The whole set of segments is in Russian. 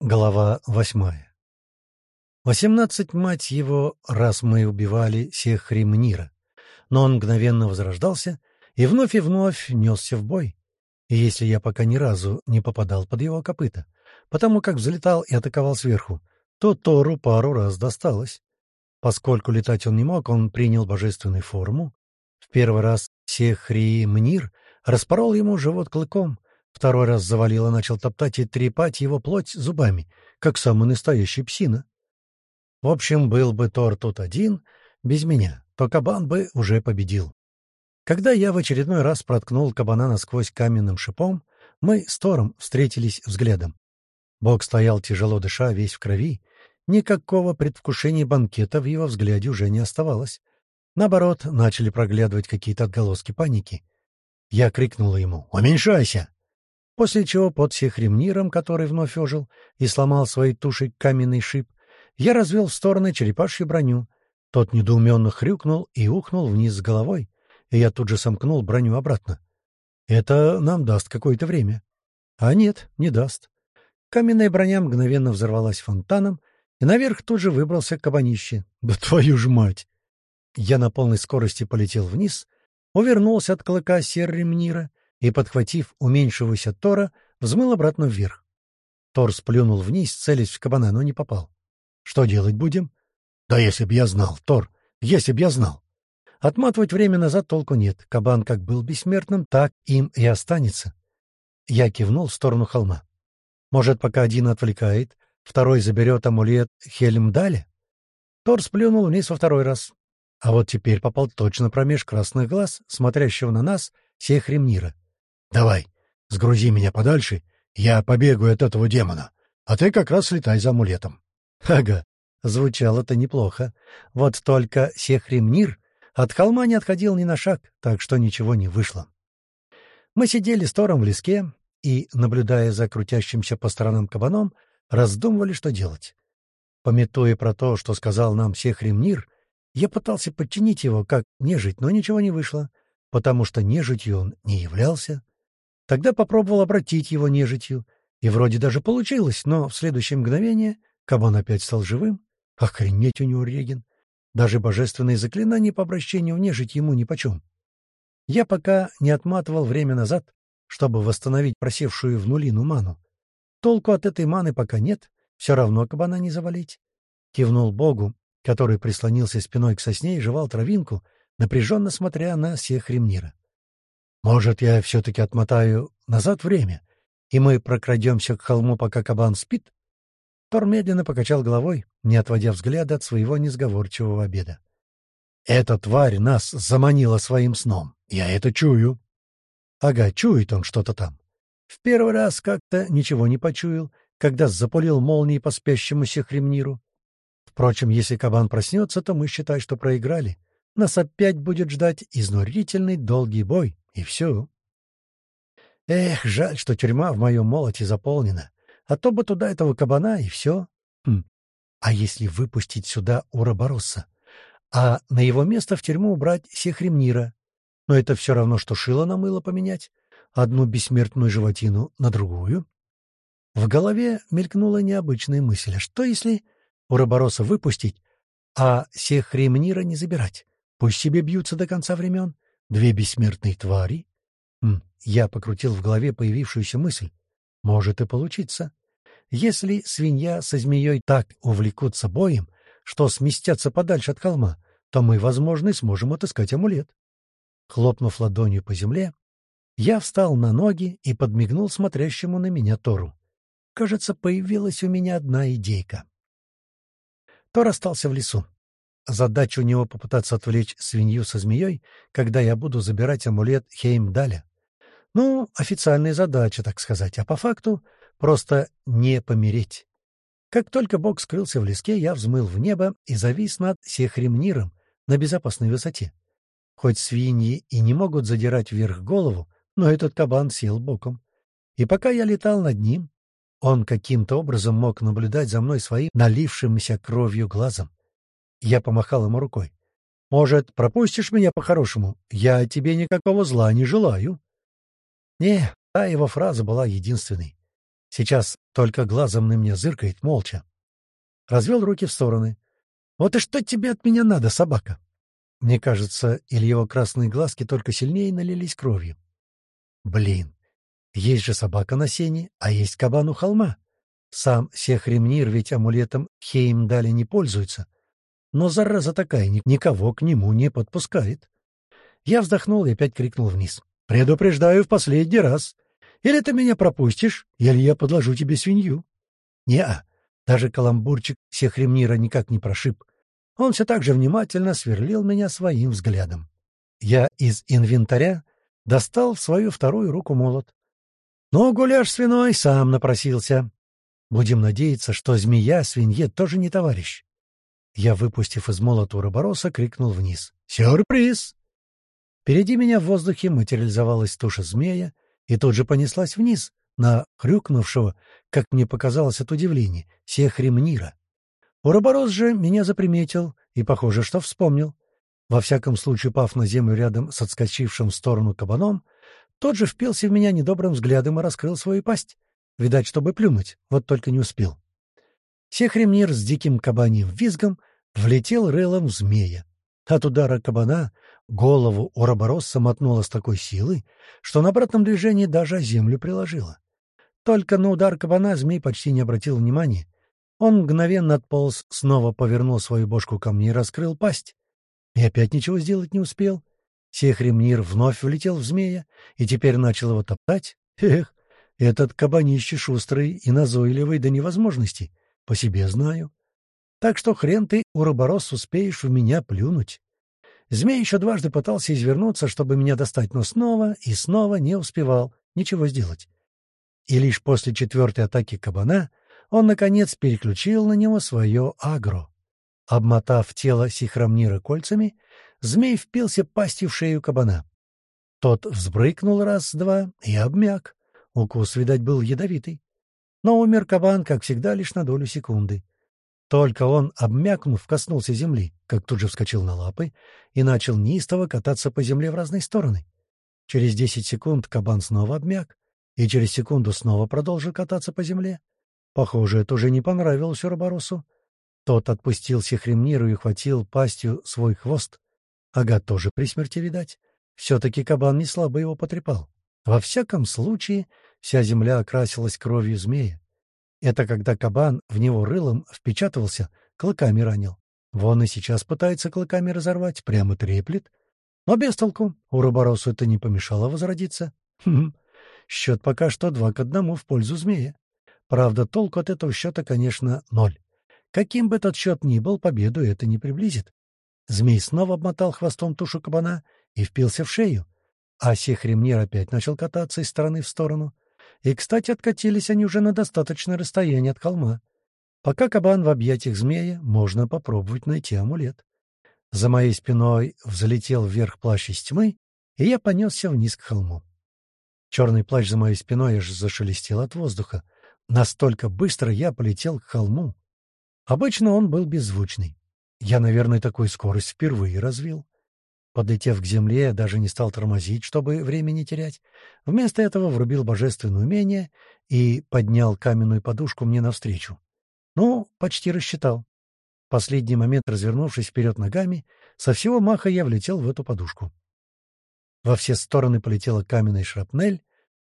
Глава восьмая Восемнадцать, мать его, раз мы убивали всех Ремнира, но он мгновенно возрождался и вновь и вновь несся в бой. И если я пока ни разу не попадал под его копыта, потому как взлетал и атаковал сверху, то Тору пару раз досталось. Поскольку летать он не мог, он принял божественную форму. В первый раз Сехри Мнир распорол ему живот клыком, Второй раз завалил и начал топтать и трепать его плоть зубами, как самый настоящий псина. В общем, был бы Тор тут один, без меня, то кабан бы уже победил. Когда я в очередной раз проткнул кабана насквозь каменным шипом, мы с Тором встретились взглядом. Бог стоял тяжело дыша, весь в крови. Никакого предвкушения банкета в его взгляде уже не оставалось. Наоборот, начали проглядывать какие-то отголоски паники. Я крикнул ему «Уменьшайся!» После чего под сехремниром, который вновь ожил и сломал своей тушей каменный шип, я развел в стороны черепашью броню. Тот недоуменно хрюкнул и ухнул вниз с головой, и я тут же сомкнул броню обратно. Это нам даст какое-то время. А нет, не даст. Каменная броня мгновенно взорвалась фонтаном, и наверх тут же выбрался кабанище. Да твою ж мать! Я на полной скорости полетел вниз, увернулся от клыка серремнира и, подхватив уменьшившегося Тора, взмыл обратно вверх. Тор сплюнул вниз, целясь в кабана, но не попал. «Что делать будем?» «Да если б я знал, Тор, если б я знал!» Отматывать время назад толку нет. Кабан как был бессмертным, так им и останется. Я кивнул в сторону холма. Может, пока один отвлекает, второй заберет амулет Хельмдаля? Тор сплюнул вниз во второй раз. А вот теперь попал точно промеж красных глаз, смотрящего на нас, всех ремнира. Давай, сгрузи меня подальше, я побегаю от этого демона, а ты как раз летай за амулетом. Ага, звучало-то неплохо. Вот только Сехремнир от холма не отходил ни на шаг, так что ничего не вышло. Мы сидели с Тором в леске и, наблюдая за крутящимся по сторонам кабаном, раздумывали, что делать. Пометуя про то, что сказал нам Сехремнир, я пытался подчинить его как нежить, но ничего не вышло, потому что нежитью он не являлся. Тогда попробовал обратить его нежитью, и вроде даже получилось, но в следующее мгновение кабан опять стал живым. Охренеть у него реген. Даже божественные заклинания по обращению в нежить ему нипочем. Я пока не отматывал время назад, чтобы восстановить просевшую в нулину ману. Толку от этой маны пока нет, все равно кабана не завалить. Кивнул Богу, который прислонился спиной к сосне и жевал травинку, напряженно смотря на всех ремнира. Может, я все-таки отмотаю назад время, и мы прокрадемся к холму, пока кабан спит? Тор медленно покачал головой, не отводя взгляда от своего несговорчивого обеда. «Эта тварь нас заманила своим сном. Я это чую». «Ага, чует он что-то там. В первый раз как-то ничего не почуял, когда запулил молнией по спящемуся хремниру. Впрочем, если кабан проснется, то мы считай, что проиграли. Нас опять будет ждать изнурительный долгий бой. И все. Эх, жаль, что тюрьма в моем молоте заполнена. А то бы туда этого кабана, и все. Хм. А если выпустить сюда Уроборосса? А на его место в тюрьму убрать Сехремнира? Но это все равно, что шило на мыло поменять. Одну бессмертную животину на другую. В голове мелькнула необычная мысль. А что если Уробороса выпустить, а Сехремнира не забирать? Пусть себе бьются до конца времен. Две бессмертные твари? Хм, я покрутил в голове появившуюся мысль. Может и получиться. Если свинья со змеей так увлекутся боем, что сместятся подальше от холма, то мы, возможно, сможем отыскать амулет. Хлопнув ладонью по земле, я встал на ноги и подмигнул смотрящему на меня Тору. Кажется, появилась у меня одна идейка. Тор остался в лесу. Задача у него попытаться отвлечь свинью со змеей, когда я буду забирать амулет Хеймдаля. Ну, официальная задача, так сказать, а по факту просто не помереть. Как только бог скрылся в леске, я взмыл в небо и завис над Сехремниром на безопасной высоте. Хоть свиньи и не могут задирать вверх голову, но этот кабан сел боком. И пока я летал над ним, он каким-то образом мог наблюдать за мной своим налившимся кровью глазом. Я помахал ему рукой. «Может, пропустишь меня по-хорошему? Я тебе никакого зла не желаю». Не, та его фраза была единственной. Сейчас только глазом на меня зыркает, молча. Развел руки в стороны. «Вот и что тебе от меня надо, собака?» Мне кажется, или его красные глазки только сильнее налились кровью. Блин, есть же собака на сене, а есть кабан у холма. Сам Сехремнир ведь амулетом Хеймдали не пользуется. Но зараза такая никого к нему не подпускает. Я вздохнул и опять крикнул вниз. «Предупреждаю в последний раз. Или ты меня пропустишь, или я подложу тебе свинью». Не-а, даже каламбурчик Сехремнира никак не прошиб. Он все так же внимательно сверлил меня своим взглядом. Я из инвентаря достал в свою вторую руку молот. Но гуляш свиной сам напросился. Будем надеяться, что змея свинье тоже не товарищ. Я, выпустив из молота уробороса, крикнул вниз. «Сюрприз!» Впереди меня в воздухе материализовалась туша змея и тут же понеслась вниз, на хрюкнувшего, как мне показалось от удивления, сехремнира. Уроборос же меня заприметил и, похоже, что вспомнил. Во всяком случае, пав на землю рядом с отскочившим в сторону кабаном, тот же впился в меня недобрым взглядом и раскрыл свою пасть. Видать, чтобы плюнуть, вот только не успел. Сехремнир с диким кабаньим визгом влетел рылом в змея. От удара кабана голову Уроборосса мотнуло с такой силой, что на обратном движении даже землю приложило. Только на удар кабана змей почти не обратил внимания. Он мгновенно отполз, снова повернул свою бошку ко мне и раскрыл пасть. И опять ничего сделать не успел. Сехремнир вновь влетел в змея и теперь начал его топтать. Эх, этот кабанище шустрый и назойливый до невозможности. По себе знаю. Так что хрен ты, уроборос, успеешь в меня плюнуть. Змей еще дважды пытался извернуться, чтобы меня достать, но снова и снова не успевал ничего сделать. И лишь после четвертой атаки кабана он, наконец, переключил на него свое агро. Обмотав тело Сихрамнира кольцами, змей впился пастью в шею кабана. Тот взбрыкнул раз-два и обмяк. Укус, видать, был ядовитый. Но умер кабан, как всегда, лишь на долю секунды. Только он, обмякнув, коснулся земли, как тут же вскочил на лапы и начал неистово кататься по земле в разные стороны. Через десять секунд кабан снова обмяк, и через секунду снова продолжил кататься по земле. Похоже, это уже не понравилось Уроборосу. Тот отпустил Сехремниру и хватил пастью свой хвост. Ага, тоже при смерти, видать. Все-таки кабан не слабо его потрепал. Во всяком случае, вся земля окрасилась кровью змея. Это когда кабан в него рылом впечатывался, клыками ранил. Вон и сейчас пытается клыками разорвать, прямо треплет. Но без толку. Уроборосу это не помешало возродиться. Хм, счет пока что два к одному в пользу змея. Правда, толку от этого счета, конечно, ноль. Каким бы этот счет ни был, победу это не приблизит. Змей снова обмотал хвостом тушу кабана и впился в шею. А сехремнир опять начал кататься из стороны в сторону. И, кстати, откатились они уже на достаточное расстояние от холма. Пока кабан в объятиях змея, можно попробовать найти амулет. За моей спиной взлетел вверх плащ из тьмы, и я понесся вниз к холму. Черный плащ за моей спиной аж зашелестел от воздуха. Настолько быстро я полетел к холму. Обычно он был беззвучный. Я, наверное, такую скорость впервые развил. Подлетев к земле, я даже не стал тормозить, чтобы время не терять. Вместо этого врубил божественное умение и поднял каменную подушку мне навстречу. Ну, почти рассчитал. В последний момент, развернувшись вперед ногами, со всего маха я влетел в эту подушку. Во все стороны полетела каменная шрапнель,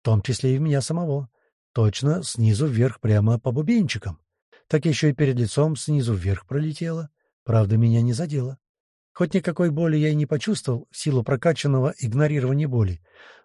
в том числе и в меня самого. Точно, снизу вверх прямо по бубенчикам. Так еще и перед лицом снизу вверх пролетела. Правда, меня не задело. Хоть никакой боли я и не почувствовал в силу прокачанного игнорирования боли,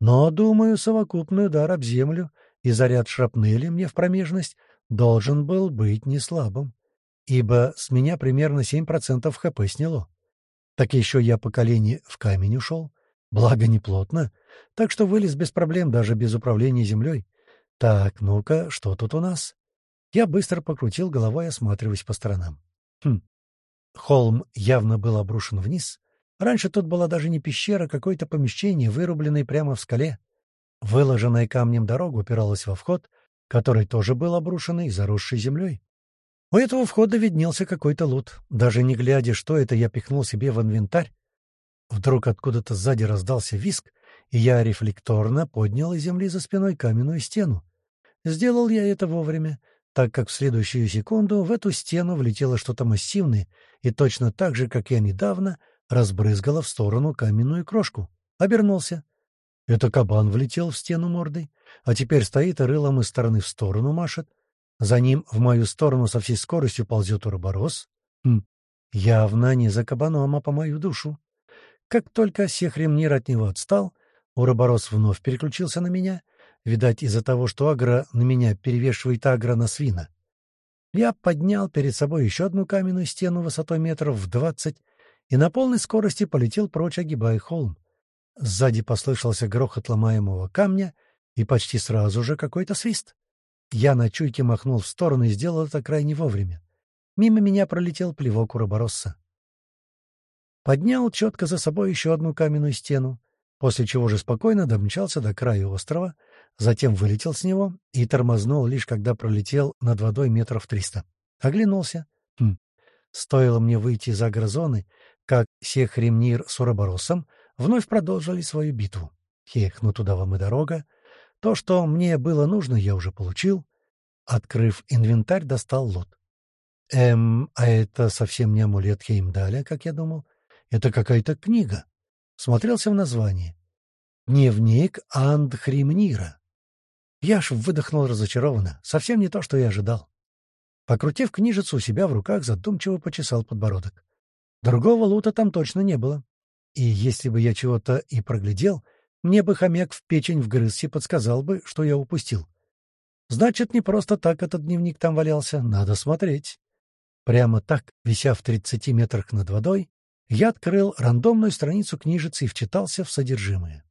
но, думаю, совокупный удар об землю и заряд шрапнели мне в промежность должен был быть не слабым, ибо с меня примерно 7% ХП сняло. Так еще я по колени в камень ушел, благо не плотно, так что вылез без проблем, даже без управления землей. Так, ну-ка, что тут у нас? Я быстро покрутил головой, осматриваясь по сторонам. Хм. Холм явно был обрушен вниз. Раньше тут была даже не пещера, а какое-то помещение, вырубленное прямо в скале. Выложенная камнем дорога упиралась во вход, который тоже был обрушенный и заросший землей. У этого входа виднелся какой-то лут. Даже не глядя, что это, я пихнул себе в инвентарь. Вдруг откуда-то сзади раздался виск, и я рефлекторно поднял из земли за спиной каменную стену. Сделал я это вовремя, так как в следующую секунду в эту стену влетело что-то массивное и точно так же, как я недавно, разбрызгало в сторону каменную крошку. Обернулся. Это кабан влетел в стену мордой, а теперь стоит и рылом из стороны в сторону машет. За ним в мою сторону со всей скоростью ползет уроборос. Хм, явно не за кабаном, а по мою душу. Как только Сехремнир от него отстал, уроборос вновь переключился на меня, видать, из-за того, что агро на меня перевешивает агро на свина. Я поднял перед собой еще одну каменную стену высотой метров в двадцать и на полной скорости полетел прочь, огибая холм. Сзади послышался грохот ломаемого камня и почти сразу же какой-то свист. Я на чуйке махнул в сторону и сделал это крайне вовремя. Мимо меня пролетел плевок Уроборосса. Поднял четко за собой еще одну каменную стену, после чего же спокойно домчался до края острова, затем вылетел с него и тормознул лишь когда пролетел над водой метров триста. Оглянулся. Хм. Стоило мне выйти из агрозоны, как Сехремнир с Уроборосом вновь продолжили свою битву. Хех, ну туда вам и дорога. То, что мне было нужно, я уже получил. Открыв инвентарь, достал лот. Эм, а это совсем не амулет Хеймдаля, как я думал. Это какая-то книга. Смотрелся в название. Дневник Андхримнира. Я аж выдохнул разочарованно. Совсем не то, что я ожидал. Покрутив книжицу у себя в руках, задумчиво почесал подбородок. Другого лута там точно не было. И если бы я чего-то и проглядел, мне бы хомяк в печень вгрызся и подсказал бы, что я упустил. Значит, не просто так этот дневник там валялся, надо смотреть. Прямо так, вися в тридцати метрах над водой, я открыл рандомную страницу книжицы и вчитался в содержимое.